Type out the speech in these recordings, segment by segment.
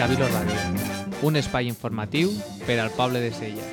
Cabilo Ràdio, un espai informatiu per al poble de Sella.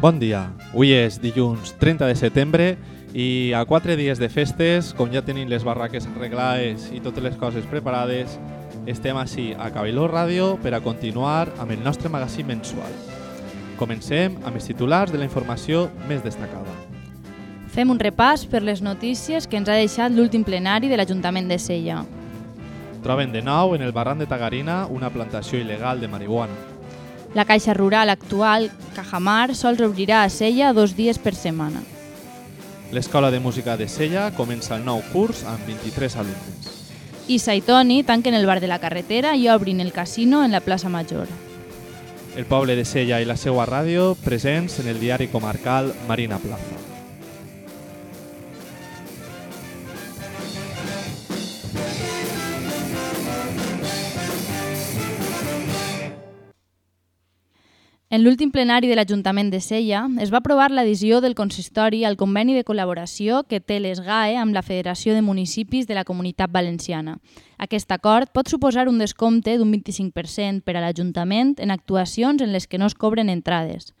Bon dia, avui és dilluns 30 de setembre i a quatre dies de festes, com ja tenim les barraques arreglades i totes les coses preparades, estem així a Cabiló Ràdio per a continuar amb el nostre magazín mensual. Comencem amb els titulars de la informació més destacada. Fem un repàs per les notícies que ens ha deixat l'últim plenari de l'Ajuntament de Sella. Troben de nou en el barran de Tagarina una plantació il·legal de marihuana. La Caixa Rural actual, Cajamar, sols obrirà a Sella dos dies per setmana. L'Escola de Música de Sella comença el nou curs amb 23 alumnes. Issa i Toni tanquen el bar de la carretera i obrin el casino en la plaça Major. El poble de Sella i la seva ràdio presents en el diari comarcal Marina Plaza. En l'últim plenari de l'Ajuntament de Sella es va aprovar l'adhesió del consistori al conveni de col·laboració que té l'ESGAE amb la Federació de Municipis de la Comunitat Valenciana. Aquest acord pot suposar un descompte d'un 25% per a l'Ajuntament en actuacions en les que no es cobren entrades.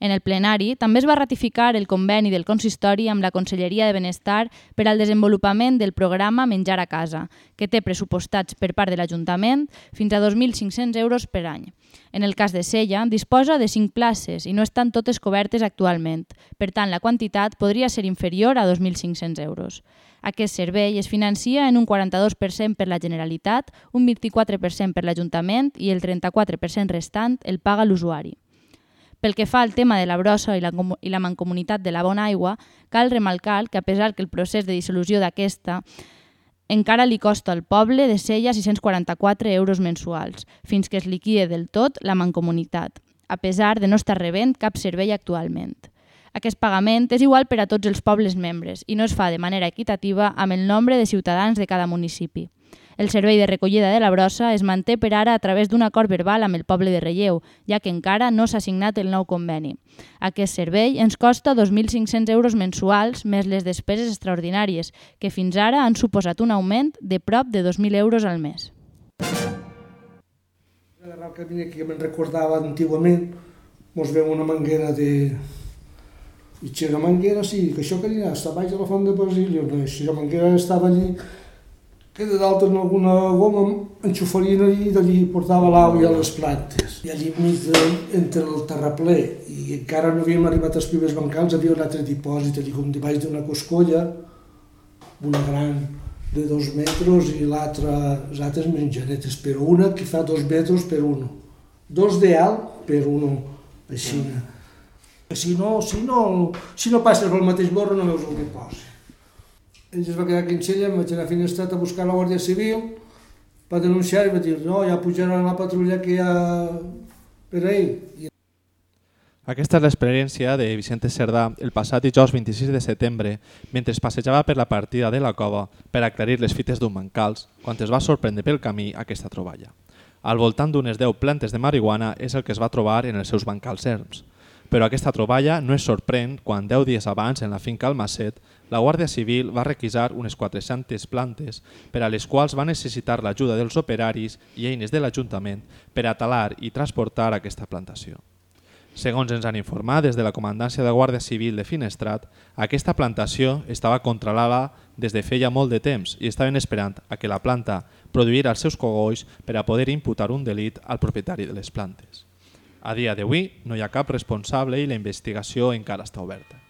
En el plenari també es va ratificar el conveni del consistori amb la Conselleria de Benestar per al desenvolupament del programa Menjar a casa, que té pressupostats per part de l'Ajuntament fins a 2.500 euros per any. En el cas de Sella, disposa de 5 places i no estan totes cobertes actualment. Per tant, la quantitat podria ser inferior a 2.500 euros. Aquest servei es financia en un 42% per la Generalitat, un 24% per l'Ajuntament i el 34% restant el paga l'usuari. Pel que fa al tema de la brossa i la, i la mancomunitat de la bona aigua, cal remarcar que a pesar que el procés de dissolució d'aquesta encara li costa al poble de Sella 644 euros mensuals, fins que es liquide del tot la mancomunitat, a pesar de no estar rebent cap servei actualment. Aquest pagament és igual per a tots els pobles membres i no es fa de manera equitativa amb el nombre de ciutadans de cada municipi. El servei de recollida de la brossa es manté per ara a través d'un acord verbal amb el poble de Relleu, ja que encara no s'ha signat el nou conveni. Aquest servei ens costa 2.500 euros mensuals més les despeses extraordinàries, que fins ara han suposat un augment de prop de 2.000 euros al mes. El camí que me'n recordava antigament, mos veu una manguera de... I la manguera, sí, que això que allà està baix de la font de Basilio, no, si la manguera estava allí, que de dalt en alguna goma enxufarien allí i d'allí portava l'aigua a les plantes. I allí mig de, entre el terraplè i encara no havíem arribat als primers bancals, havia un altre dipòsit allí com debaix d'una coscolla, una gran de dos metres i l'altra, les altres menjanetes, però una que fa dos metres per uno. Dos de alt per uno, així. Si no, si no, si no passes pel mateix borro no veus el que posa. Ell es va quedar aquí en em vaig anar a Finestrat a buscar la Guàrdia Civil, va denunciar i va dir, no, ja pujaran la patrulla que hi ha per ahí. I... Aquesta és l'experiència de Vicente Cerdà el passat dijous 26 de setembre, mentre es passejava per la partida de la cova per aclarir les fites d'un mancals, quan es va sorprendre pel camí aquesta troballa. Al voltant d'unes 10 plantes de marihuana és el que es va trobar en els seus bancals erms. Però aquesta troballa no es sorprèn quan 10 dies abans en la finca Almacet la Guàrdia Civil va requisar unes 400 plantes per a les quals va necessitar l'ajuda dels operaris i eines de l'Ajuntament per a talar i transportar aquesta plantació. Segons ens han informat des de la Comandància de Guàrdia Civil de Finestrat, aquesta plantació estava controlada des de feia molt de temps i estaven esperant a que la planta produïra els seus cogolls per a poder imputar un delit al propietari de les plantes. A dia d'avui no hi ha cap responsable i la investigació encara està oberta.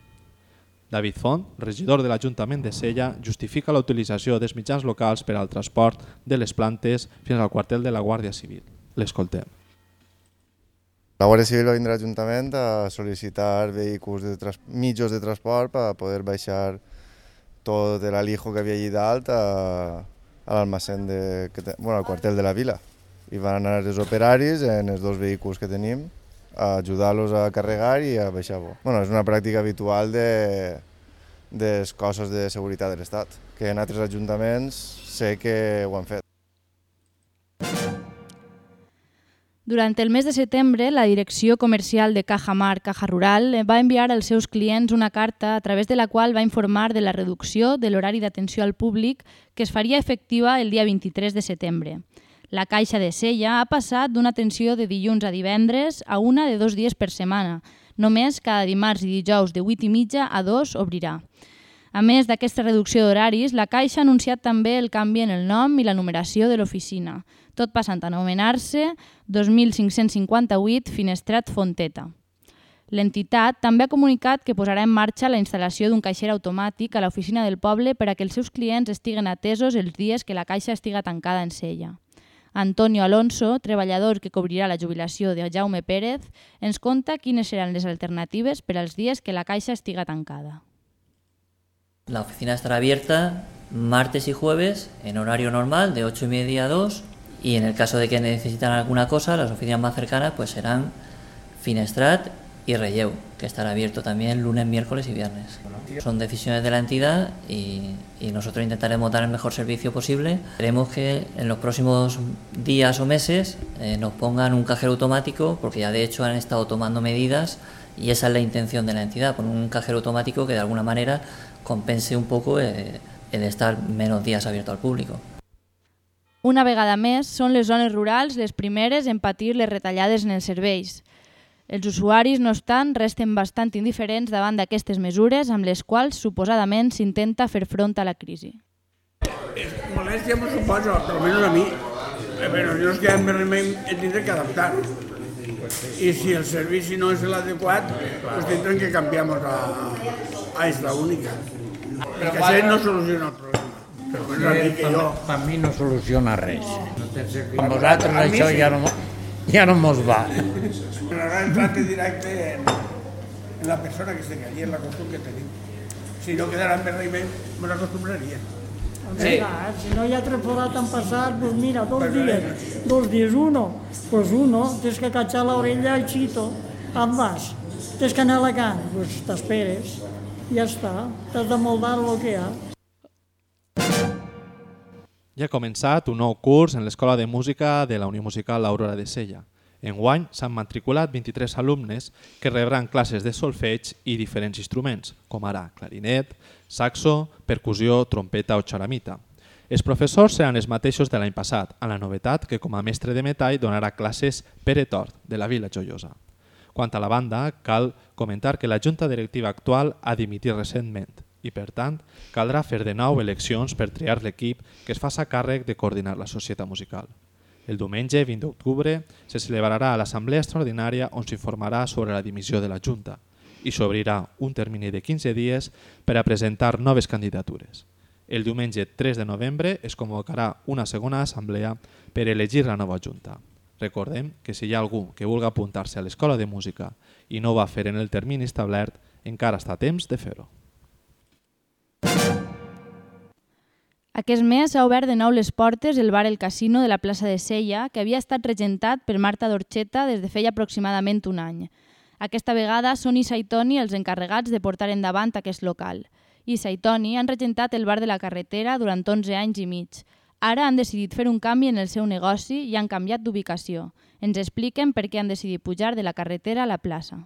David Font, regidor de l'Ajuntament de Sella, justifica la utilització dels mitjans locals per al transport de les plantes fins al quartel de la Guàrdia Civil. L'escoltem. La Guàrdia Civil va vindre a l'Ajuntament a sol·licitar vehicles de trans... mitjos de transport per poder baixar tot l'alijo que havia allà dalt a, a l'almacén de, bueno, al quartel de la vila. I van anar els operaris en els dos vehicles que tenim ajudar-los a carregar i a baixar-ho. Bueno, és una pràctica habitual de, dels cossos de seguretat de l'Estat, que en altres ajuntaments sé que ho han fet. Durant el mes de setembre, la direcció comercial de Caja Mar, Caja Rural, va enviar als seus clients una carta a través de la qual va informar de la reducció de l'horari d'atenció al públic que es faria efectiva el dia 23 de setembre. La Caixa de Sella ha passat d'una atenció de dilluns a divendres a una de dos dies per setmana. Només cada dimarts i dijous de 8 i mitja a 2 obrirà. A més d'aquesta reducció d'horaris, la Caixa ha anunciat també el canvi en el nom i la numeració de l'oficina tot passant a anomenar-se 2558 Finestrat Fonteta. L'entitat també ha comunicat que posarà en marxa la instal·lació d'un caixer automàtic a l'oficina del poble per a que els seus clients estiguen atesos els dies que la caixa estiga tancada en sella. Antonio Alonso, treballador que cobrirà la jubilació de Jaume Pérez, ens conta quines seran les alternatives per als dies que la caixa estiga tancada. La oficina estará abierta martes y jueves en horario normal de 8 y media a 2 y en el caso de que necesitan alguna cosa, las oficinas más cercanas pues serán Finestrat y Relleu, que estará abierto también lunes, miércoles y viernes. Son decisiones de la entidad y, y, nosotros intentaremos dar el mejor servicio posible. Queremos que en los próximos días o meses eh, nos pongan un cajero automático, porque ya de hecho han estado tomando medidas y esa es la intención de la entidad, poner un cajero automático que de alguna manera compense un poco eh, el estar menos días abierto al público. Una vegada més, són les zones rurals les primeres en patir les retallades en els serveis. Els usuaris, no obstant, resten bastant indiferents davant d'aquestes mesures amb les quals suposadament s'intenta fer front a la crisi. Molèstia me suposa, per almenys a mi. Eh, però jo és que em remei he tindré que adaptar. I si el servici no és l'adequat, pues tindrem que canviar a, a esta única. Perquè això no soluciona el problema. Però per, jo. per mi no soluciona res. Amb vosaltres mi això sí. ja no, ja no mos va. Però el tracte directe en, en la persona que esté allí, en la costum que tenim. Si no quedara més remei, me l'acostumbraria. Sí. si no hi ha temporada tan passat, pues mira, dos dies, dos dies, uno, pues uno, tens que cachar l'orella al xito, on vas? Tens que anar a Alacant, pues t'esperes, ja està, t'has de moldar el que hi ha. Ja ha començat un nou curs en l'Escola de Música de la Unió Musical L'Aurora de Sella. Enguany s'han matriculat 23 alumnes que rebran classes de solfeig i diferents instruments, com ara clarinet, saxo, percussió, trompeta o xaramita. Els professors seran els mateixos de l'any passat, amb la novetat que com a mestre de metall donarà classes Pere Tort, de la Vila Joiosa. Quant a la banda, cal comentar que la junta directiva actual ha dimitit recentment i, per tant, caldrà fer de nou eleccions per triar l'equip que es faça càrrec de coordinar la societat musical. El diumenge 20 d'octubre se celebrarà l'assemblea extraordinària on s'informarà sobre la dimissió de la Junta i s'obrirà un termini de 15 dies per a presentar noves candidatures. El diumenge 3 de novembre es convocarà una segona assemblea per elegir la nova Junta. Recordem que si hi ha algú que vulgui apuntar-se a l'Escola de Música i no ho va fer en el termini establert, encara està temps de fer-ho. Aquest mes s'ha obert de nou les portes el bar El Casino de la plaça de Sella, que havia estat regentat per Marta Dorcheta des de feia aproximadament un any. Aquesta vegada són Isa i Toni els encarregats de portar endavant aquest local. Isa i Toni han regentat el bar de la carretera durant 11 anys i mig. Ara han decidit fer un canvi en el seu negoci i han canviat d'ubicació. Ens expliquen per què han decidit pujar de la carretera a la plaça.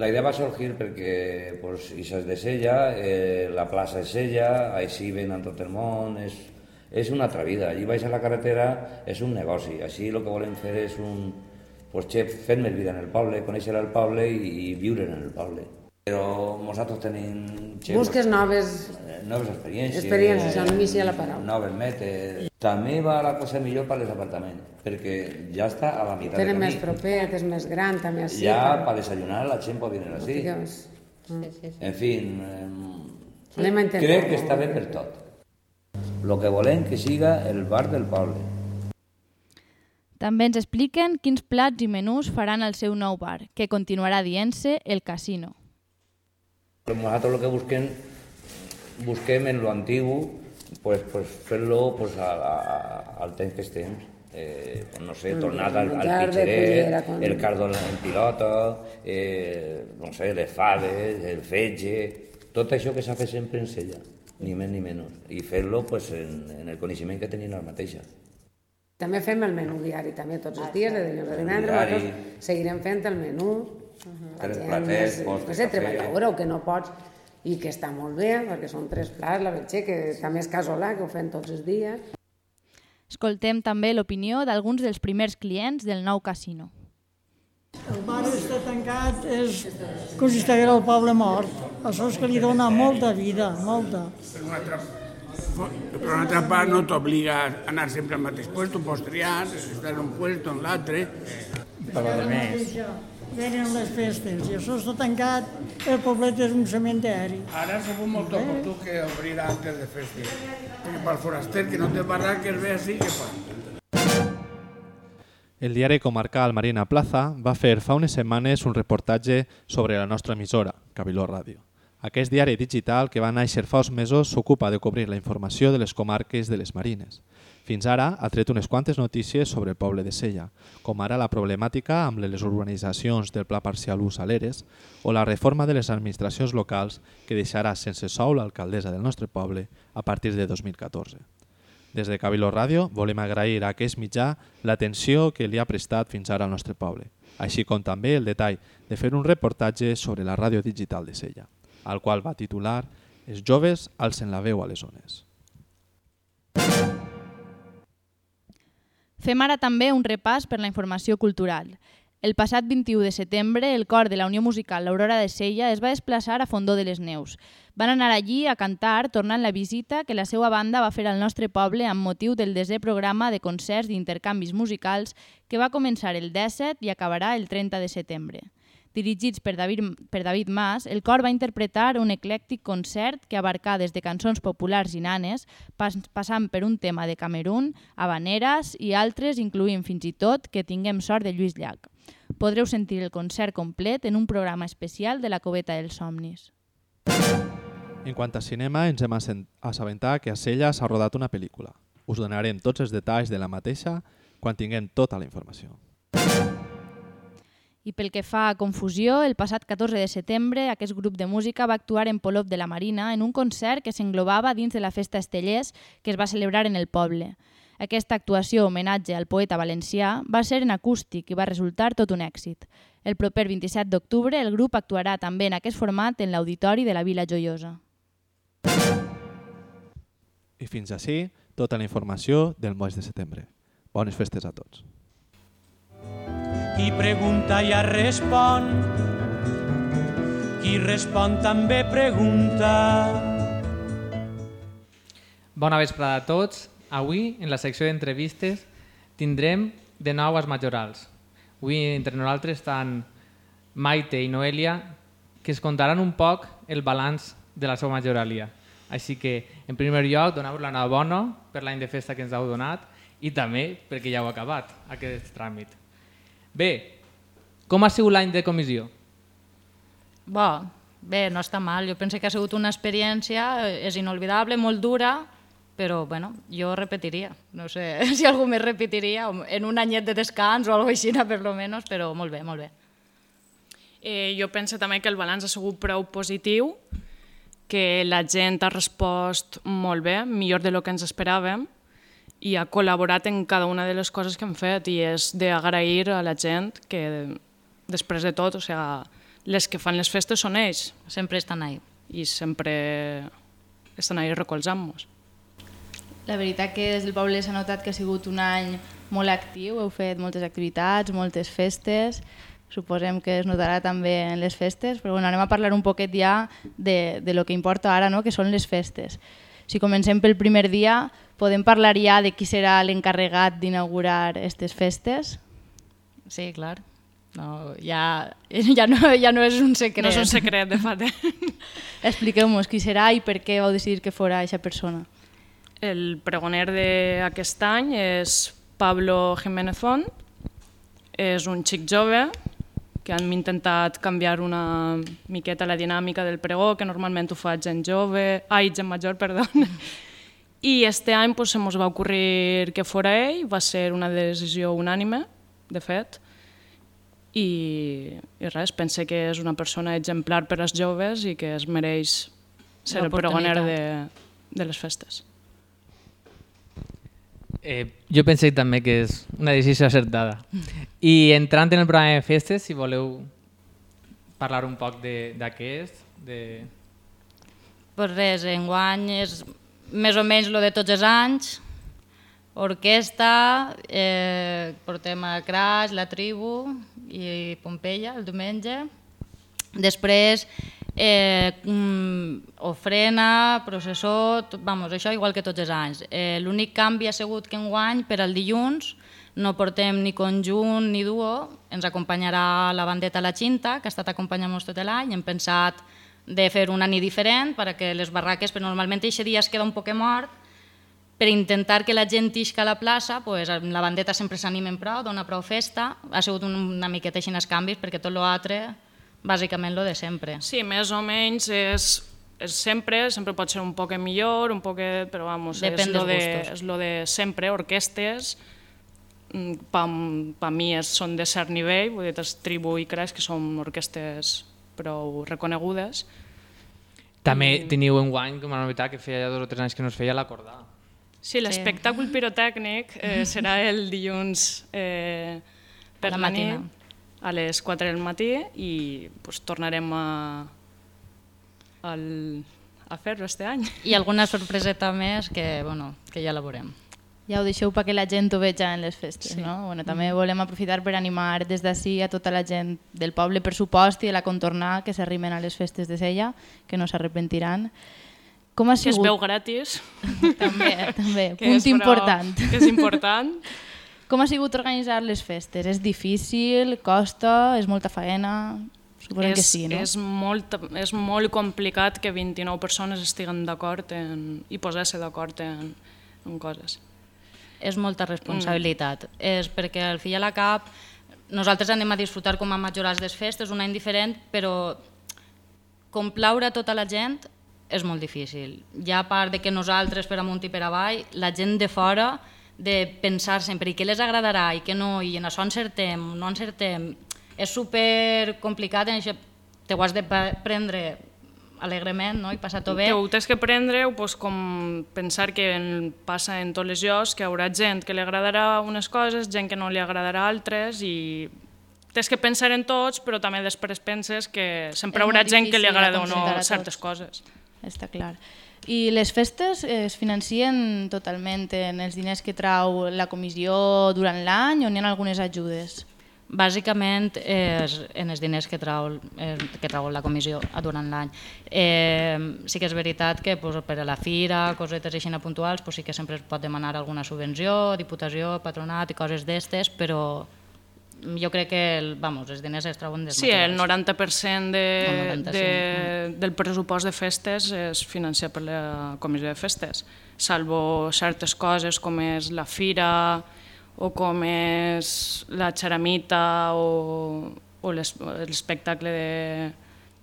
La idea va sorgir perquè pues, això és de Sella, eh, la plaça és Sella, així ven en tot el món, és, és una altra vida. Allí a la carretera és un negoci, així el que volem fer és un, pues, fer més vida en el poble, conèixer el poble i, i viure en el poble. Però nosaltres tenim... Busques noves eh, noves experiències, experiències, això no inicia la paraula. noves metes. També va la cosa millor per als apartaments, perquè ja està a la meitat Tenen de més proper, és més gran, també així. Ja per- para desayunar la gent pot venir així. Digues. En fin, eh, Anem a intentar. crec que està bé per tot. Lo que volem que siga el bar del poble. També ens expliquen quins plats i menús faran al seu nou bar, que continuarà dient-se El Casino. Nosaltres lo que busquem, busquem en lo antiguo, pues, pues fer-lo pues, a, a, al temps que estem. Eh, no sé, tornar al, al pitxeret, el cardó en pilota, eh, no sé, les faves, el fetge, tot això que s'ha fet sempre en sella, ni més ni menys, i fer-lo pues, en, en el coneixement que tenien ara mateixa. També fem el menú diari, també, tots els dies, de dilluns a divendres, seguirem fent el menú. La Tres platets, no sé, cafè. treballadora o que no pots, i que està molt bé, perquè són tres plats, la vetxer, que també és casolà, que ho fem tots els dies. Escoltem també l'opinió d'alguns dels primers clients del nou casino. El bar està tancat, és com si estigués al poble mort. Això és que li dona molta vida, molta. Per una altra, per una altra part no t'obliga a anar sempre al mateix puesto, pots triar, estar en un puesto, en l'altre. Però de més. Venen les festes i això està tancat, el poblet és un cementeri. Ara ha sigut molt oportú que obrirà antes de festes. Perquè pel foraster que no té barraques ve així, què fa? El diari comarcal Marina Plaza va fer fa unes setmanes un reportatge sobre la nostra emissora, Cabiló Ràdio. Aquest diari digital que va néixer fa uns mesos s'ocupa de cobrir la informació de les comarques de les Marines. Fins ara ha tret unes quantes notícies sobre el poble de Sella, com ara la problemàtica amb les urbanitzacions del Pla Parcial 1 Saleres o la reforma de les administracions locals que deixarà sense sou l'alcaldessa del nostre poble a partir de 2014. Des de Cabiló Ràdio volem agrair a aquest mitjà l'atenció que li ha prestat fins ara al nostre poble, així com també el detall de fer un reportatge sobre la ràdio digital de Sella, al qual va titular Els joves alcen la veu a les zones. Fem ara també un repàs per la informació cultural. El passat 21 de setembre, el cor de la Unió Musical L'Aurora de Sella es va desplaçar a Fondó de les Neus. Van anar allí a cantar, tornant la visita que la seva banda va fer al nostre poble amb motiu del desè programa de concerts d'intercanvis musicals que va començar el 17 i acabarà el 30 de setembre. Dirigits per David, per David Mas, el cor va interpretar un eclèctic concert que abarcà des de cançons populars i nanes, pas, passant per un tema de Camerún, habaneres i altres, incloent fins i tot que tinguem sort de Lluís Llach. Podreu sentir el concert complet en un programa especial de la Coveta dels Somnis. En quant a cinema, ens hem assabentat que a Sella s'ha rodat una pel·lícula. Us donarem tots els detalls de la mateixa quan tinguem tota la informació. I pel que fa a confusió, el passat 14 de setembre aquest grup de música va actuar en Polop de la Marina en un concert que s'englobava dins de la Festa Estellers que es va celebrar en el poble. Aquesta actuació homenatge al poeta valencià va ser en acústic i va resultar tot un èxit. El proper 27 d'octubre el grup actuarà també en aquest format en l'auditori de la Vila Joiosa. I fins així, tota la informació del mes de setembre. Bones festes a tots. Qui pregunta ja respon, qui respon també pregunta. Bona vesprada a tots. Avui, en la secció d'entrevistes, tindrem de nou els majorals. Avui entre nosaltres estan Maite i Noelia, que es contaran un poc el balanç de la seva majoralia. Així que, en primer lloc, donar-vos l'enhorabona per l'any de festa que ens heu donat i també perquè ja heu acabat aquest tràmit. Bé, com ha sigut l'any de comissió? Bo, bé, no està mal. Jo penso que ha sigut una experiència, eh, és inolvidable, molt dura, però bueno, jo repetiria. No sé si algú més repetiria, en un anyet de descans o alguna cosa així, per lo menos, però molt bé, molt bé. Eh, jo penso també que el balanç ha sigut prou positiu, que la gent ha respost molt bé, millor de lo que ens esperàvem, i ha col·laborat en cada una de les coses que hem fet, i és d'agrair a la gent que després de tot, o sigui, les que fan les festes són ells. Sempre estan ahí. I sempre estan ahí recolzant-nos. La veritat que des del poble s'ha notat que ha sigut un any molt actiu, heu fet moltes activitats, moltes festes, suposem que es notarà també en les festes, però bueno, anem a parlar un poquet ja de, de lo que importa ara, no? que són les festes. Si comencem pel primer dia, podem parlar ja de qui serà l'encarregat d'inaugurar aquestes festes? Sí, clar. No, ja, ja, no, ja no és un secret. No és un secret, de fet. Expliqueu-nos qui serà i per què vau decidir que fora aquesta persona. El pregoner d'aquest any és Pablo Jiménez Font, és un xic jove que hem intentat canviar una miqueta la dinàmica del pregó, que normalment ho fa gent jove, ai, gent major, perdó. I este any pues, se mos va ocorrir que fora ell, va ser una decisió unànime, de fet, i, i res, pense que és una persona exemplar per als joves i que es mereix ser el pregoner de, de les festes. Eh, jo penso també que és una decisió acertada. I entrant en el programa de festes, si voleu parlar un poc d'aquest, de... Pues res, enguany és més o menys lo de tots els anys, orquestra, eh, portem a Crash, la tribu i Pompeia el diumenge. Després, eh, mm, ofrena, processó, tot, vamos, això igual que tots els anys. Eh, L'únic canvi ha sigut que enguany, per al dilluns, no portem ni conjunt ni duo, ens acompanyarà la bandeta La Cinta, que ha estat acompanyant-nos tot l'any, hem pensat de fer una nit diferent perquè les barraques, però normalment aquest dia es queda un poc mort, per intentar que la gent isca a la plaça, pues, la bandeta sempre s'animen prou, dona prou festa, ha sigut un, una miqueta així els canvis, perquè tot l'altre, bàsicament lo de sempre. Sí, més o menys és, és sempre, sempre pot ser un poc millor, un poc, però vamos, Depèn és lo, de, és lo de sempre, orquestes, mm, pa, pa mi és, són de cert nivell, vull dir, els Tribu i Crash, que són orquestes prou reconegudes. També teniu en guany com a novetat que feia ja dos o tres anys que no es feia l'acordar. Sí, l'espectacle sí. pirotècnic eh, serà el dilluns eh, per A la la, nit, matina. a les 4 del matí i pues, tornarem a, al, a fer-lo este any. I alguna sorpreseta més que, bueno, que ja la veurem. Ja ho deixeu perquè la gent ho veja en les festes, Sí. no? Bueno, també volem aprofitar per animar des d'ací a tota la gent del poble, per supost, i de la contornar, que s'arrimen a les festes de Sella, que no s'arrepentiran. Com ha Que es sigut? veu gratis. També, també. Que Punt és important. Que és important. Com ha sigut organitzar les festes? És difícil? Costa? És molta faena? Suposem que sí, no? És molt, és molt complicat que 29 persones estiguen d'acord i posar-se d'acord en, en coses. És molta responsabilitat. Mm. És perquè al fi i a la cap nosaltres anem a disfrutar com a majorals des festes, un any diferent, però complaure a tota la gent és molt difícil. Ja a part de que nosaltres per amunt i per avall, la gent de fora de pensar sempre i què les agradarà i què no, i en això encertem, no encertem, és super complicat, en això te ho has de prendre alegrement no? i passar-t'ho bé. Que ho tens que prendre pues, com pensar que en, passa en tots els llocs, que hi haurà gent que li agradarà unes coses, gent que no li agradarà altres i tens que pensar en tots, però també després penses que sempre És haurà gent que li agrada o no certes coses. Està clar. I les festes es financien totalment en els diners que trau la comissió durant l'any o n'hi ha algunes ajudes? Bàsicament és en els diners que trau, eh, que trau la comissió durant l'any. Eh, sí que és veritat que pues, per a la fira, cosetes així puntuals, pues, sí que sempre es pot demanar alguna subvenció, diputació, patronat i coses d'estes, però jo crec que el, vamos, els diners es trauen dels Sí, el materials. 90% de, El 90, de, del pressupost de festes és financiat per la comissió de festes, salvo certes coses com és la fira o com és la xaramita o, o l'es- l'espectacle de,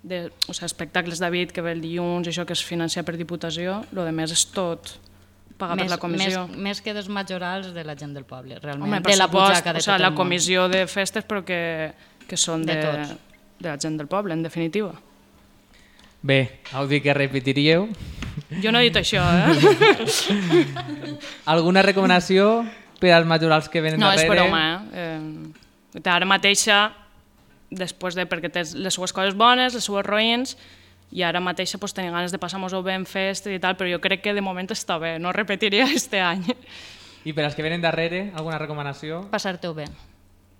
de, o sigui, espectacles David que ve el dilluns, això que es financia per diputació, el de més és tot pagat per la comissió. Més, més que dels majorals de la gent del poble, realment. Home, de la supost, butxaca de o sigui, tot la comissió de festes però que, que són De de, tots. de la gent del poble, en definitiva. Bé, heu dit que repetiríeu. Jo no he dit això, eh? Alguna recomanació per als majorals que venen No, és darrere? broma, eh? eh ara mateixa, després de, perquè tens les seues coses bones, les seues roïns, i ara mateixa pues, tenia ganes de passar-nos-ho bé en festes i tal, però jo crec que de moment està bé, no repetiria este any. I per als que venen darrere, alguna recomanació? Passar-t'ho bé.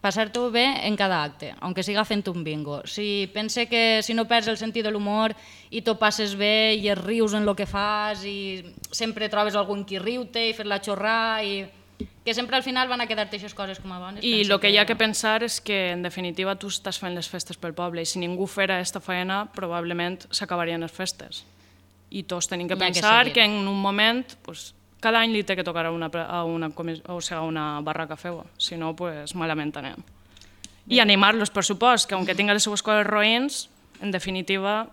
Passar-t'ho bé en cada acte, aunque siga fent un bingo. Si pense que si no perds el sentit de l'humor i t'ho passes bé i es rius en el que fas i sempre trobes algun qui riu-te i fer-la xorrar i que sempre al final van a quedar-te aquestes coses com a bones. I el que hi ha que pensar és que, en definitiva, tu estàs fent les festes pel poble i si ningú fera aquesta feina, probablement s'acabarien les festes. I tots tenim que que pensar seguir. que, en un moment, pues, cada any li té que tocar a una, a una, o sigui, a una barraca feu, si no, pues, malament anem. I animar-los, per supost, que aunque tinga les seues coses roïns, en definitiva,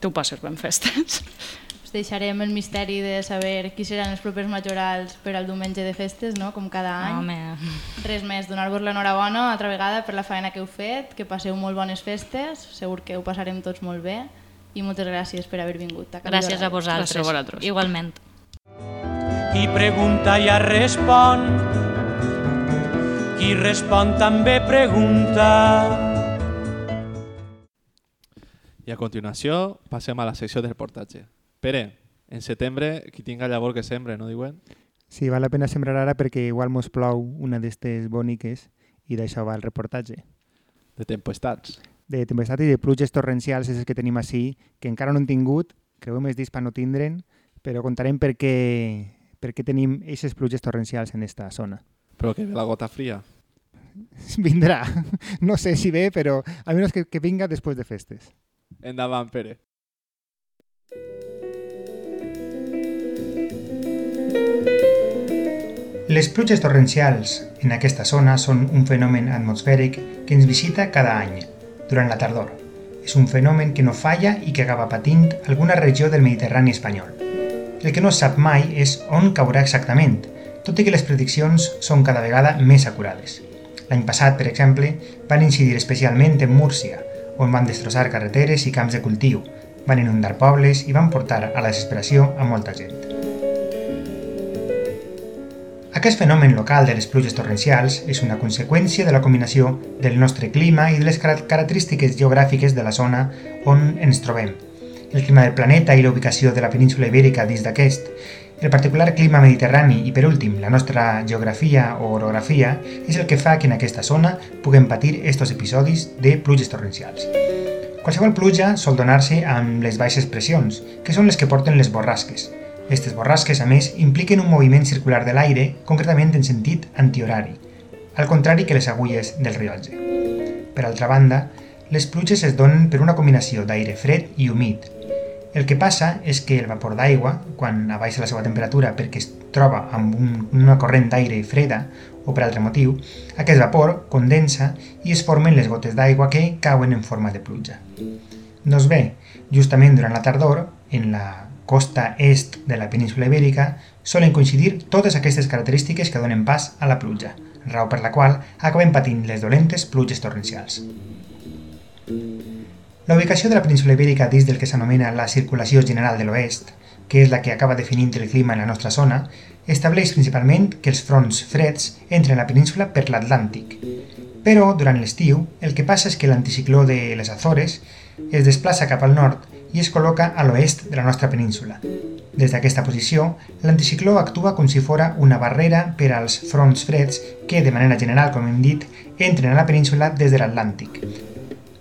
tu passes ben festes. Deixarem el misteri de saber qui seran els propers majorals per al diumenge de festes, no? com cada any. Home. Res més, donar-vos l'enhorabona altra vegada per la feina que heu fet, que passeu molt bones festes, segur que ho passarem tots molt bé i moltes gràcies per haver vingut. A Gràcies a vosaltres. Gràcies a vosaltres. Igualment. Qui pregunta ja respon, qui respon també pregunta. I a continuació passem a la secció del reportatge. Pere, en setembre, qui tinga llavor que sembre, no diuen? Sí, val la pena sembrar ara perquè igual mos plou una d'estes boniques i d'això va el reportatge. De tempestats. De tempestat i de pluges torrencials, és el que tenim així, que encara no han tingut, creu més dits per no tindre'n, però contarem per què, per què tenim aquestes pluges torrencials en esta zona. Però que ve la gota fria. Vindrà. No sé si ve, però almenys que, que vinga després de festes. Endavant, Pere. Les pluges torrencials en aquesta zona són un fenomen atmosfèric que ens visita cada any, durant la tardor. És un fenomen que no falla i que acaba patint alguna regió del Mediterrani espanyol. El que no es sap mai és on caurà exactament, tot i que les prediccions són cada vegada més acurades. L'any passat, per exemple, van incidir especialment en Múrcia, on van destrossar carreteres i camps de cultiu, van inundar pobles i van portar a la desesperació a molta gent. Aquest fenomen local de les pluges torrencials és una conseqüència de la combinació del nostre clima i de les car- característiques geogràfiques de la zona on ens trobem, el clima del planeta i la ubicació de la península ibèrica dins d'aquest, el particular clima mediterrani i, per últim, la nostra geografia o orografia és el que fa que en aquesta zona puguem patir estos episodis de pluges torrencials. Qualsevol pluja sol donar-se amb les baixes pressions, que són les que porten les borrasques. Aquestes borrasques, a més, impliquen un moviment circular de l'aire, concretament en sentit antihorari, al contrari que les agulles del rellotge. Per altra banda, les pluges es donen per una combinació d'aire fred i humit. El que passa és que el vapor d'aigua, quan abaixa la seva temperatura perquè es troba amb un, una corrent d'aire freda o per altre motiu, aquest vapor condensa i es formen les gotes d'aigua que cauen en forma de pluja. Doncs bé, justament durant la tardor, en la costa est de la península ibèrica, solen coincidir totes aquestes característiques que donen pas a la pluja, raó per la qual acabem patint les dolentes pluges torrencials. La ubicació de la península ibèrica dins del que s'anomena la circulació general de l'oest, que és la que acaba definint el clima en la nostra zona, estableix principalment que els fronts freds entren a la península per l'Atlàntic. Però, durant l'estiu, el que passa és que l'anticicló de les Azores es desplaça cap al nord i es col·loca a l'oest de la nostra península. Des d'aquesta posició, l'anticicló actua com si fora una barrera per als fronts freds que, de manera general, com hem dit, entren a la península des de l'Atlàntic.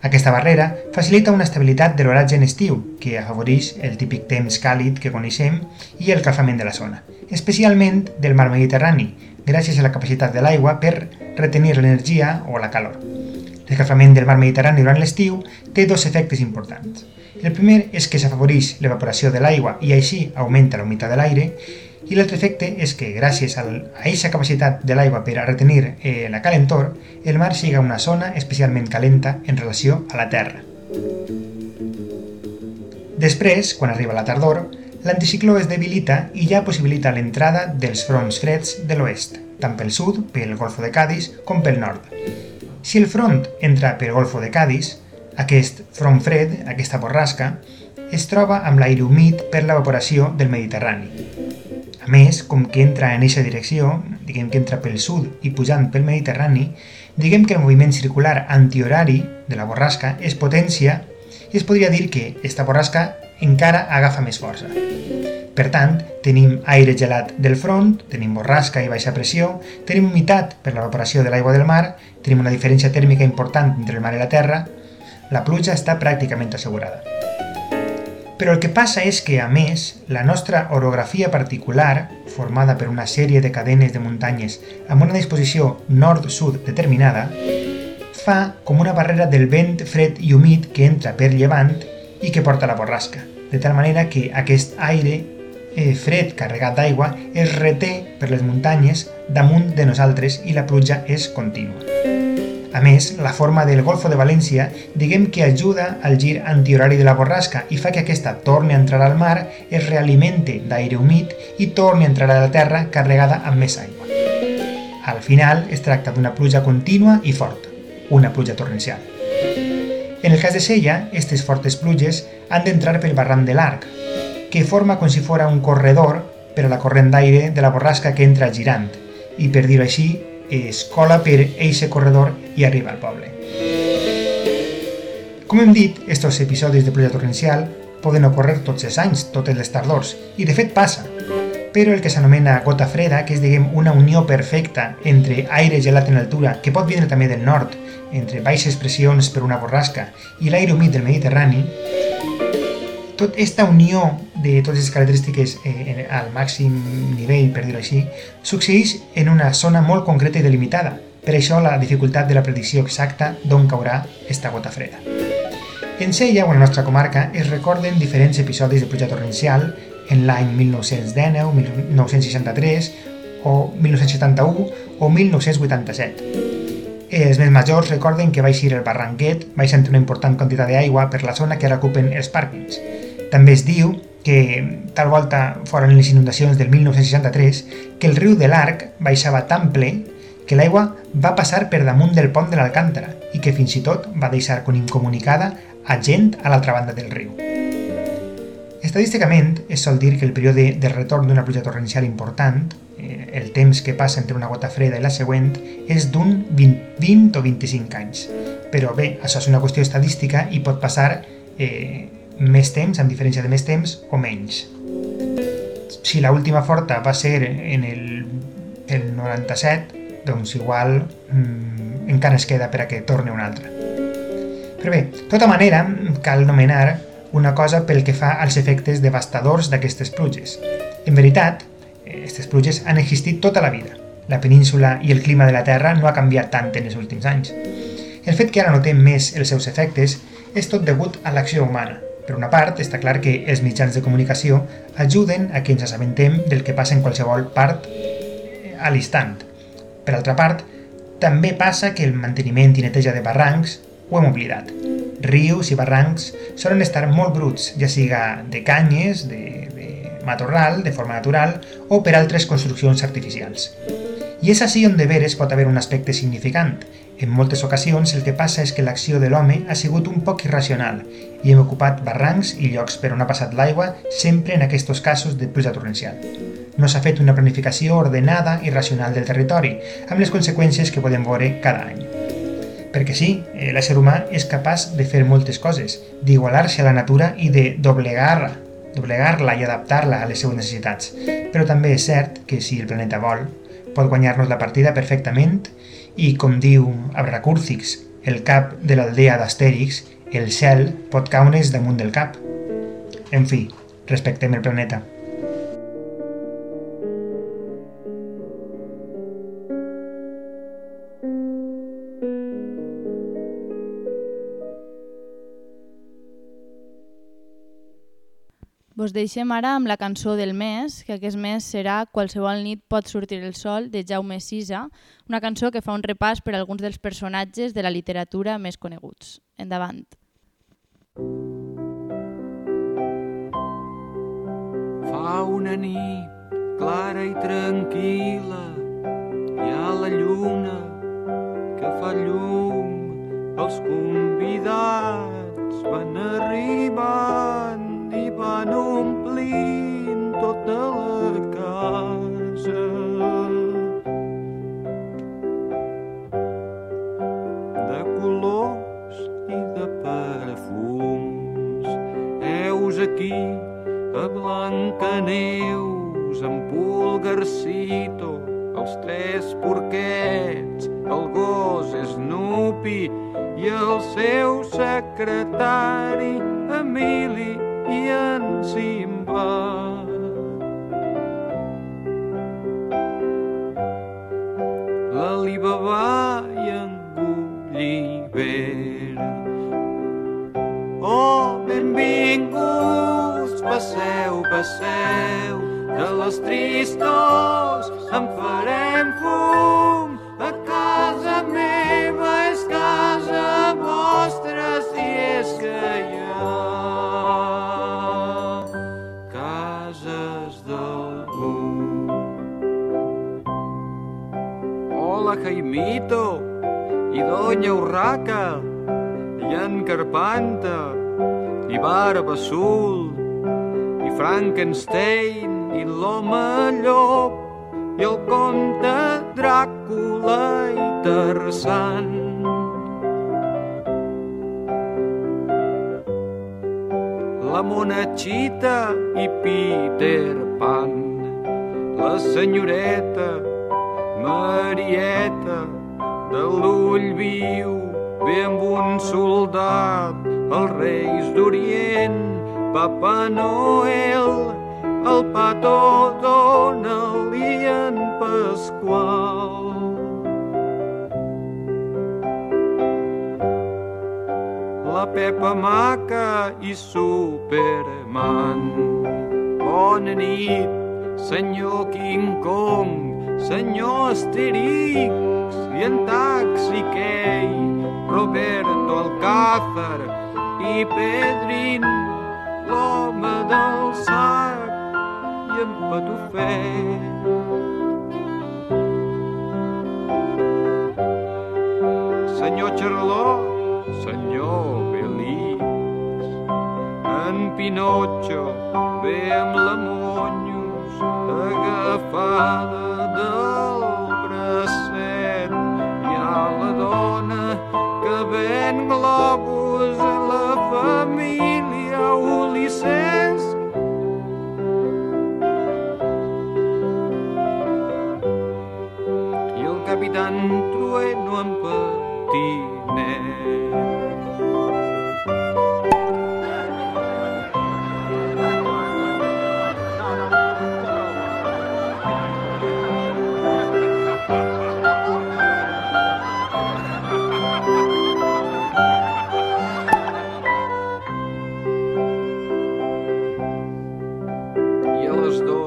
Aquesta barrera facilita una estabilitat de l'oratge en estiu, que afavoreix el típic temps càlid que coneixem i el calfament de la zona, especialment del mar Mediterrani, gràcies a la capacitat de l'aigua per retenir l'energia o la calor. L'escalfament del mar Mediterrani durant l'estiu té dos efectes importants. El primer és que s'afavoreix l'evaporació de l'aigua i així augmenta la humitat de l'aire, i l'altre efecte és que, gràcies a aquesta capacitat de l'aigua per a retenir eh, la calentor, el mar siga una zona especialment calenta en relació a la Terra. Després, quan arriba la tardor, l'anticicló es debilita i ja possibilita l'entrada dels fronts freds de l'oest, tant pel sud, pel Golfo de Cádiz, com pel nord. Si el front entra pel Golfo de Cádiz, aquest front fred, aquesta borrasca, es troba amb l'aire humit per l'evaporació del Mediterrani. A més, com que entra en aquesta direcció, diguem que entra pel sud i pujant pel Mediterrani, diguem que el moviment circular antihorari de la borrasca es potència i es podria dir que esta borrasca encara agafa més força. Per tant, tenim aire gelat del front, tenim borrasca i baixa pressió, tenim humitat per l'evaporació de l'aigua del mar, tenim una diferència tèrmica important entre el mar i la terra, la pluja està pràcticament assegurada. Però el que passa és que, a més, la nostra orografia particular, formada per una sèrie de cadenes de muntanyes amb una disposició nord-sud determinada, fa com una barrera del vent fred i humit que entra per llevant i que porta la borrasca, de tal manera que aquest aire eh, fred carregat d'aigua es reté per les muntanyes damunt de nosaltres i la pluja és contínua. A més, la forma del Golfo de València diguem que ajuda al gir antihorari de la borrasca i fa que aquesta torni a entrar al mar, es realimente d'aire humit i torni a entrar a la terra carregada amb més aigua. Al final es tracta d'una pluja contínua i forta, una pluja torrencial. En el cas de Sella, aquestes fortes pluges han d'entrar pel barranc de l'Arc, que forma com si fora un corredor per a la corrent d'aire de la borrasca que entra girant, i per dir-ho així, es cola per eixe corredor i arriba al poble. Com hem dit, estos episodis de pluja torrencial poden ocórrer tots els anys, totes les tardors, i de fet passa. Però el que s'anomena gota freda, que és diguem una unió perfecta entre aire gelat en altura, que pot vindre també del nord, entre baixes pressions per una borrasca, i l'aire humit del Mediterrani, tot aquesta unió de totes les característiques eh, al màxim nivell, per dir-ho així, succeeix en una zona molt concreta i delimitada. Per això la dificultat de la predicció exacta d'on caurà esta gota freda. En Sella, o en la nostra comarca, es recorden diferents episodis de pluja torrencial en l'any 1919, 1963, o 1971 o 1987. Els més majors recorden que va eixir el barranquet, va sentir una important quantitat d'aigua per la zona que ara ocupen els pàrquings. També es diu que tal volta foren les inundacions del 1963 que el riu de l'Arc baixava tan ple que l'aigua va passar per damunt del pont de l'Alcàntara i que fins i tot va deixar com incomunicada a gent a l'altra banda del riu. Estadísticament, es sol dir que el període de retorn d'una pluja torrencial important, eh, el temps que passa entre una gota freda i la següent, és d'un 20, 20 o 25 anys. Però bé, això és una qüestió estadística i pot passar eh, més temps, amb diferència de més temps, o menys. Si la última forta va ser en el, el 97, doncs igual mm, encara es queda per a que torni una altra. Però bé, de tota manera, cal nomenar una cosa pel que fa als efectes devastadors d'aquestes pluges. En veritat, aquestes pluges han existit tota la vida. La península i el clima de la Terra no ha canviat tant en els últims anys. El fet que ara notem més els seus efectes és tot degut a l'acció humana. Per una part, està clar que els mitjans de comunicació ajuden a que ens assabentem del que passa en qualsevol part a l'instant. Per altra part, també passa que el manteniment i neteja de barrancs ho hem oblidat. Rius i barrancs solen estar molt bruts, ja siga de canyes, de, de matorral, de forma natural, o per altres construccions artificials. I és així on de veres pot haver un aspecte significant. En moltes ocasions el que passa és que l'acció de l'home ha sigut un poc irracional i hem ocupat barrancs i llocs per on ha passat l'aigua sempre en aquests casos de pluja torrencial. No s'ha fet una planificació ordenada i racional del territori, amb les conseqüències que podem veure cada any. Perquè sí, eh, l'ésser humà és capaç de fer moltes coses, d'igualar-se a la natura i de doblegar-la, doblegar-la i adaptar-la a les seues necessitats. Però també és cert que si el planeta vol, pot guanyar-nos la partida perfectament i, com diu Abracúrcix, el cap de l'aldea d'Astèrix, el cel pot caune's damunt del cap. En fi, respectem el planeta. Vos deixem ara amb la cançó del mes, que aquest mes serà Qualsevol nit pot sortir el sol, de Jaume Sisa, una cançó que fa un repàs per a alguns dels personatges de la literatura més coneguts. Endavant. Fa una nit clara i tranquil·la, hi ha la lluna que fa llum, els convidats van arribant i van omplint tota la casa. De colors i de perfums. Heus aquí a Blancaneus, en Pulgarcito, els tres porquets, el gos Snoopy i el seu secretari Emili i en Simba. L'Alibaba i en Gulliver. Oh, benvinguts, passeu, passeu, de les tristors en farem fum. Jaimito i Doña Urraca. i en Carpanta i Barba Azul i Frankenstein i l'home llop i el comte Dràcula i Tarzan. La monachita i Peter Pan, la senyoreta Marieta de l'ull viu ve amb un soldat, els reis d'Orient, Papa Noel, el petó Donald i en Pasqual. La Pepa Maca i Superman. Bona nit, senyor King Kong, senyor Asterix i en Taxi Key, Roberto Alcázar i Pedrin, l'home del sac i en Patufet. Senyor Charlot, senyor Belix, en Pinotxo ve amb la Monyos agafada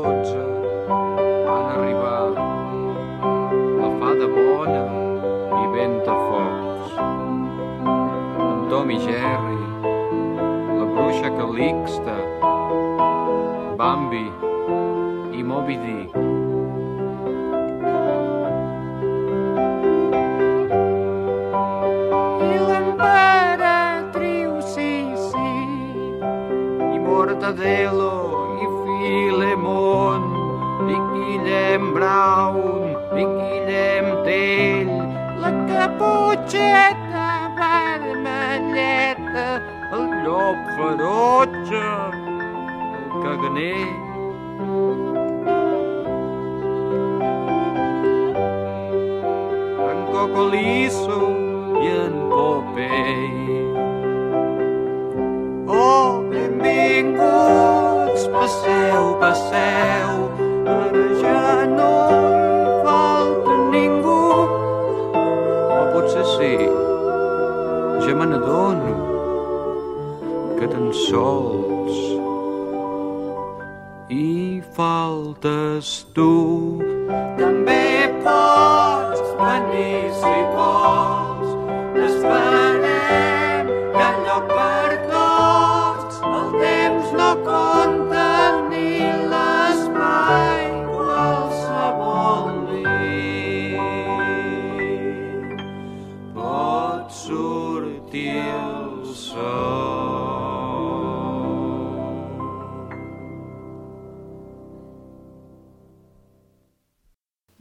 dotze van arribar la fada bona i ventafocs, en Tom i Jerry, la bruixa Calixta, Bambi i Moby Dick. Mortadelo ferotge. El caganer en Cocolizo i en Popeye. Oh, benvinguts, passeu, passeu, sols hi faltes tu. També pots venir si vols, t'esperem,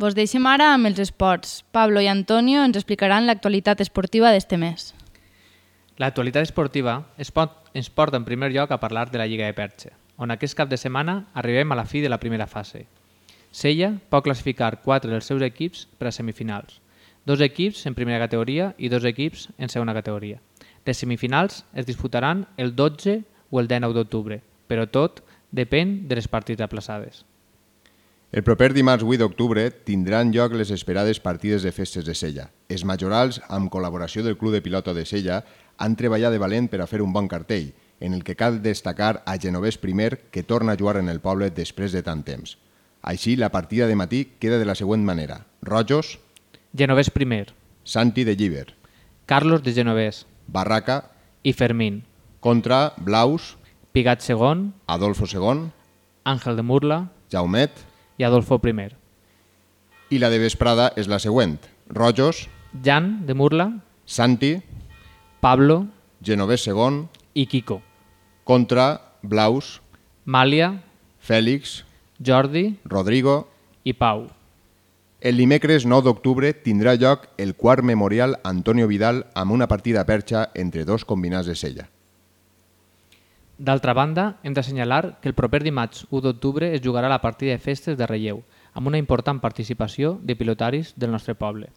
Vos deixem ara amb els esports. Pablo i Antonio ens explicaran l'actualitat esportiva d'este mes. L'actualitat esportiva es, pot, ens porta en primer lloc a parlar de la Lliga de Perche, on aquest cap de setmana arribem a la fi de la primera fase. Sella pot classificar quatre dels seus equips per a semifinals, dos equips en primera categoria i dos equips en segona categoria. Les semifinals es disputaran el 12 o el 19 d'octubre, però tot depèn de les partides aplaçades. El proper dimarts 8 d'octubre tindran lloc les esperades partides de festes de Sella. Els majorals, amb col·laboració del Club de Pilota de Sella, han treballat de valent per a fer un bon cartell, en el que cal destacar a Genovès primer, que torna a jugar en el poble després de tant temps. Així, la partida de matí queda de la següent manera. Rojos, Genovès primer, Santi de Lliber, Carlos de Genovès Barraca. I Fermín, contra Blaus, Pigat segon, Adolfo II, Àngel de Murla. Jaumet i Adolfo I. i la de vesprada és la següent. Rojos, Jan de Murla, Santi, Pablo, Genovès segon, i Kiko. contra Blaus, Màlia, Fèlix, Jordi Rodrigo. i Pau. El dimecres 9 d'octubre tindrà lloc el quart memorial Antonio Vidal amb una partida perxa entre dos combinats de sella. D'altra banda, hem d'assenyalar que el proper dimarts 1 d'octubre es jugarà la partida de festes de relleu, amb una important participació de pilotaris del nostre poble.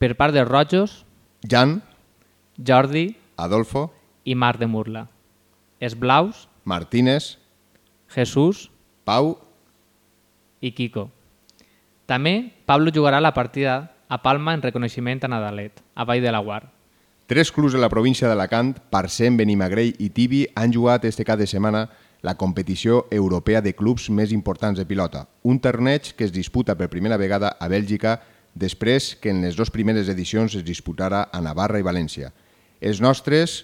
Per part dels rojos, Jan, Jordi Adolfo, i Marc de Murla. Els blaus, Martínez, Jesús Pau i Kiko. També Pablo jugarà la partida a Palma en reconeixement a Nadalet, a Vall de la Guard. Tres clubs de la província d'Alacant, Parcent, Benimagrell i Tibi han jugat este cap de setmana la competició europea de clubs més importants de pilota, un torneig que es disputa per primera vegada a Bèlgica després que en les dues primeres edicions es disputara a Navarra i València. Els nostres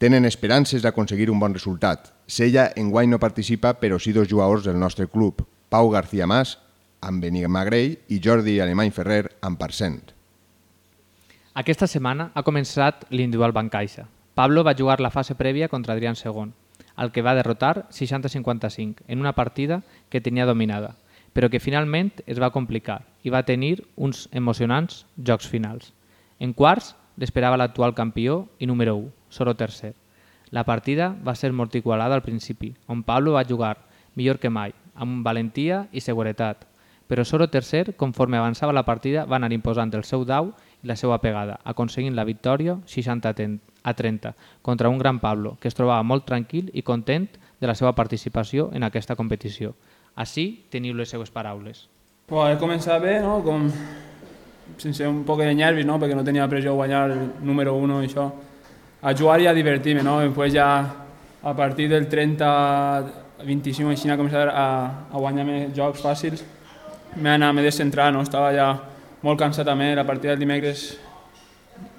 tenen esperances d'aconseguir un bon resultat. Sella enguany no participa, però sí dos jugadors del nostre club, Pau García Mas, amb Benimagrell, i Jordi Alemany Ferrer, amb Parcent. Aquesta setmana ha començat l'individual Bancaixa. Pablo va jugar la fase prèvia contra Adrián II, el que va derrotar 60-55 en una partida que tenia dominada, però que finalment es va complicar i va tenir uns emocionants jocs finals. En quarts l'esperava l'actual campió i número 1, Soro tercer. La partida va ser molt igualada al principi, on Pablo va jugar millor que mai, amb valentia i seguretat, però Soro tercer, conforme avançava la partida, va anar imposant el seu dau la seva pegada, aconseguint la victòria 60 a 30 contra un gran Pablo, que es trobava molt tranquil i content de la seva participació en aquesta competició. Així teniu les seues paraules. Pues he començat bé, no? Com sense un poc de nervis, no? perquè no tenia pressió a guanyar el número 1 i això. A jugar i a divertir-me, no? Després ja a partir del 30 25 així he començat a, a guanyar-me jocs fàcils. M'he anat a descentrar, no? Estava ja molt cansat també, la partida del dimecres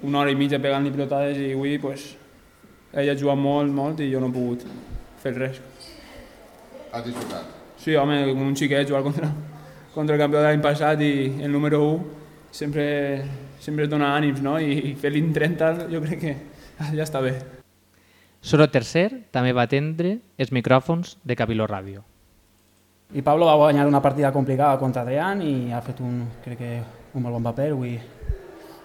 una hora i mitja pegant-li pilotades i avui pues, ella ha jugat molt, molt i jo no he pogut fer res. Has disfrutat? Sí, home, com un xiquet jugar contra, contra el campió de l'any passat i el número 1 sempre, sempre et dona ànims, no? I, i fer l'in-30 jo crec que ja està bé. Soro tercer també va atendre els micròfons de Cabiló Ràdio. I Pablo va guanyar una partida complicada contra Adrián i ha fet un, crec que, un molt bon paper. Avui,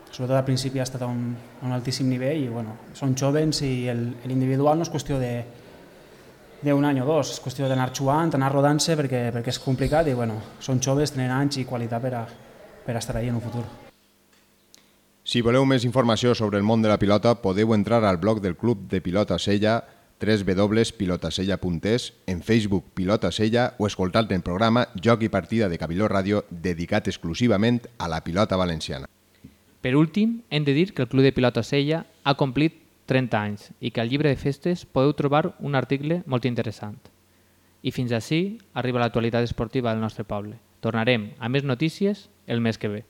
sobretot al principi ha estat a un, a un altíssim nivell i bueno, són jovens i l'individual no és qüestió de d'un any o dos, és qüestió d'anar jugant, anar rodant-se perquè, perquè és complicat i bueno, són joves, tenen anys i qualitat per a, per a estar ahí en un futur. Si voleu més informació sobre el món de la pilota, podeu entrar al blog del Club de Pilota Sella www.pilotasella.es, en Facebook Pilota Sella o escoltar el programa Joc i Partida de Cabiló Ràdio dedicat exclusivament a la pilota valenciana. Per últim, hem de dir que el Club de Pilota Sella ha complit 30 anys i que al llibre de festes podeu trobar un article molt interessant. I fins així arriba l'actualitat esportiva del nostre poble. Tornarem a més notícies el mes que ve.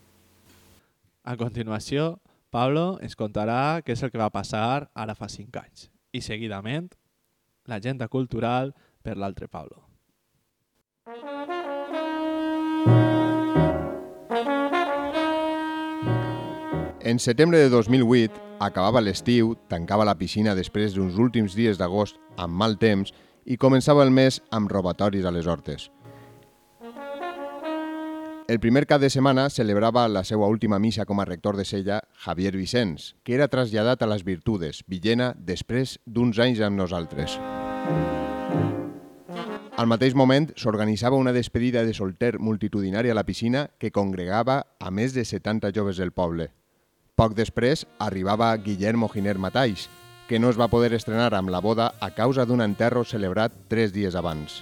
A continuació, Pablo ens contarà què és el que va passar ara fa 5 anys i seguidament l'agenda cultural per l'altre Pablo. En setembre de 2008, acabava l'estiu, tancava la piscina després d'uns últims dies d'agost amb mal temps i començava el mes amb robatoris a les hortes. El primer cap de setmana celebrava la seva última missa com a rector de Sella Javier Vicens, que era traslladat a les Virtudes, Villena, després d'uns anys amb nosaltres. Al mateix moment s'organitzava una despedida de solter multitudinària a la piscina que congregava a més de 70 joves del poble. Poc després arribava Guillermo Giner Mataix, que no es va poder estrenar amb la boda a causa d'un enterro celebrat tres dies abans.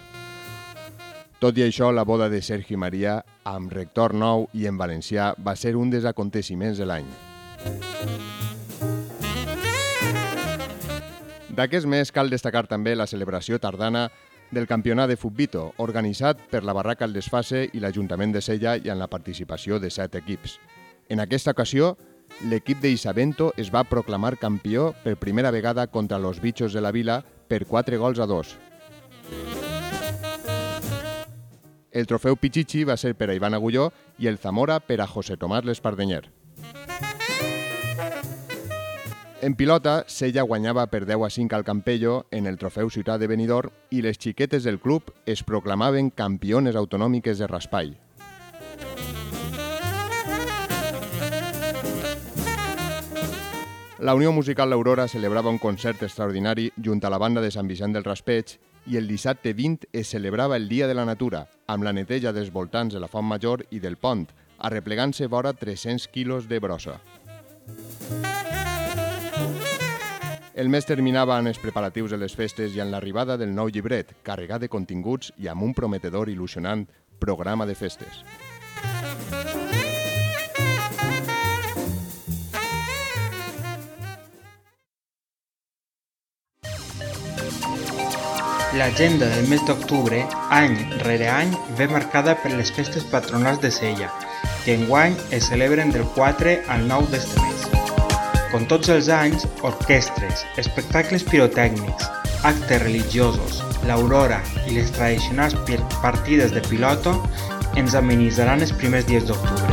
Tot i això, la boda de Sergi Maria, amb rector nou i en valencià, va ser un dels aconteciments de l'any. D'aquest mes cal destacar també la celebració tardana del Campionat de Futbito, organitzat per la Barraca El Desfase i l'Ajuntament de Sella i amb la participació de set equips. En aquesta ocasió, l'equip d'Isabento es va proclamar campió per primera vegada contra los Bichos de la Vila per 4 gols a 2. El trofeu Pichichi va ser per a Ivan Agulló i el Zamora per a José Tomás L'Espardenyer. En pilota, Sella guanyava per 10 a 5 al Campello en el trofeu Ciutat de Benidorm i les xiquetes del club es proclamaven campiones autonòmiques de raspall. La Unió Musical L'Aurora celebrava un concert extraordinari junt a la banda de Sant Vicent del Raspeig i el dissabte 20 es celebrava el Dia de la Natura, amb la neteja dels voltants de la Font Major i del pont, arreplegant-se vora 300 quilos de brossa. El mes terminava amb els preparatius de les festes i amb l'arribada del nou llibret, carregat de continguts i amb un prometedor il·lusionant programa de festes. L'agenda del mes d'octubre, any rere any, ve marcada per les festes patronals de Sella, que enguany es celebren del 4 al 9 d'este mes. Com tots els anys, orquestres, espectacles pirotècnics, actes religiosos, l'aurora i les tradicionals partides de piloto ens amenitzaran els primers dies d'octubre.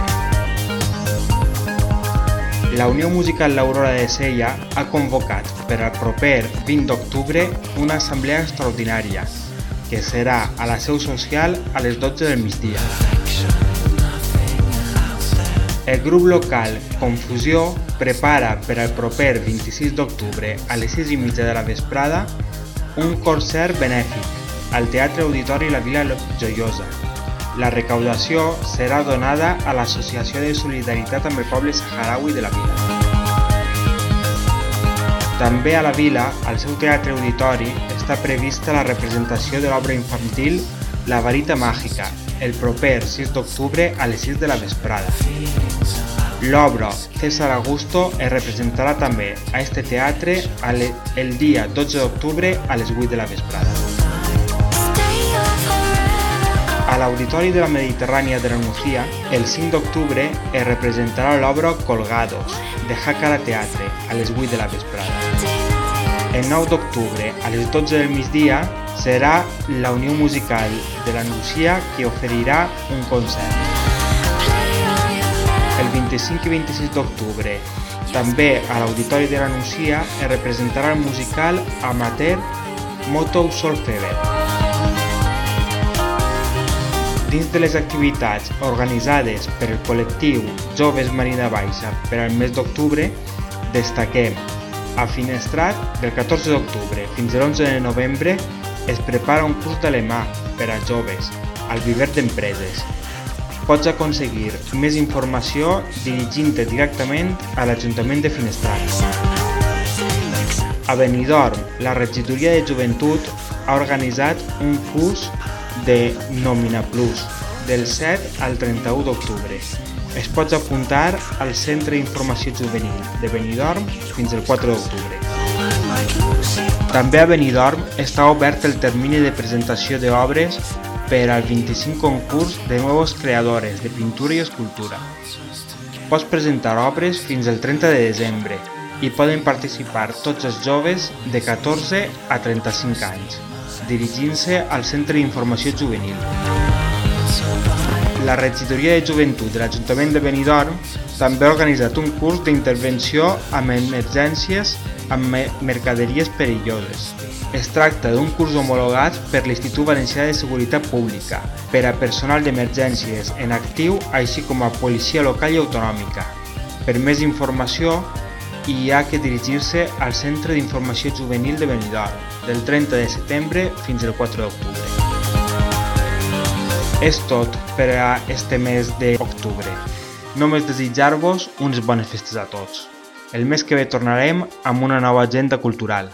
La Unió Musical L'Aurora de Sella ha convocat per al proper 20 d'octubre una assemblea extraordinària que serà a la seu social a les 12 del migdia. El grup local Confusió prepara per al proper 26 d'octubre a les 6 i mitja de la vesprada un concert benèfic al Teatre Auditori La Vila Joiosa. La recaudació serà donada a l'Associació de Solidaritat amb el Poble Saharaui de la Vila. També a la Vila, al seu Teatre Auditori, està prevista la representació de l'obra infantil La varita màgica, el proper 6 d'octubre a les 6 de la vesprada. L'obra César Augusto es representarà també a este teatre el dia 12 d'octubre a les 8 de la vesprada. A l'Auditori de la Mediterrània de Nucía, el 5 d'octubre es representarà l'obra Colgados, de Jácara Teatre, a les 8 de la vesprada. El 9 d'octubre, a les 12 del migdia, serà la Unió Musical de la Nucía que oferirà un concert. El 25 i 26 d'octubre, també a l'Auditori de la Nucía, es representarà el musical amateur Moto Sol Fever. Dins de les activitats organitzades per el col·lectiu Joves Marina Baixa per al mes d'octubre, destaquem a Finestrat del 14 d'octubre fins a l'11 de novembre es prepara un curs d'alemà per a joves al viver d'empreses. Pots aconseguir més informació dirigint-te directament a l'Ajuntament de Finestrat. A Benidorm, la regidoria de joventut ha organitzat un curs de Nomina Plus del 7 al 31 d'octubre. Es pots apuntar al Centre d'Informació Juvenil de Benidorm fins al 4 d'octubre. També a Benidorm està obert el termini de presentació d'obres per al 25 concurs de nous creadores de pintura i escultura. Pots presentar obres fins al 30 de desembre i poden participar tots els joves de 14 a 35 anys, dirigint-se al Centre d'Informació Juvenil. La regidoria de joventut de l'Ajuntament de Benidorm també ha organitzat un curs d'intervenció amb emergències amb me- mercaderies perilloses. Es tracta d'un curs homologat per l'Institut Valencià de Seguretat Pública per a personal d'emergències en actiu així com a policia local i autonòmica. Per més informació hi ha que dirigir-se al Centre d'Informació Juvenil de Benidorm del 30 de setembre fins al 4 d'octubre. És tot per a este mes d'octubre. Només desitjar-vos unes bones festes a tots. El mes que ve tornarem amb una nova agenda cultural.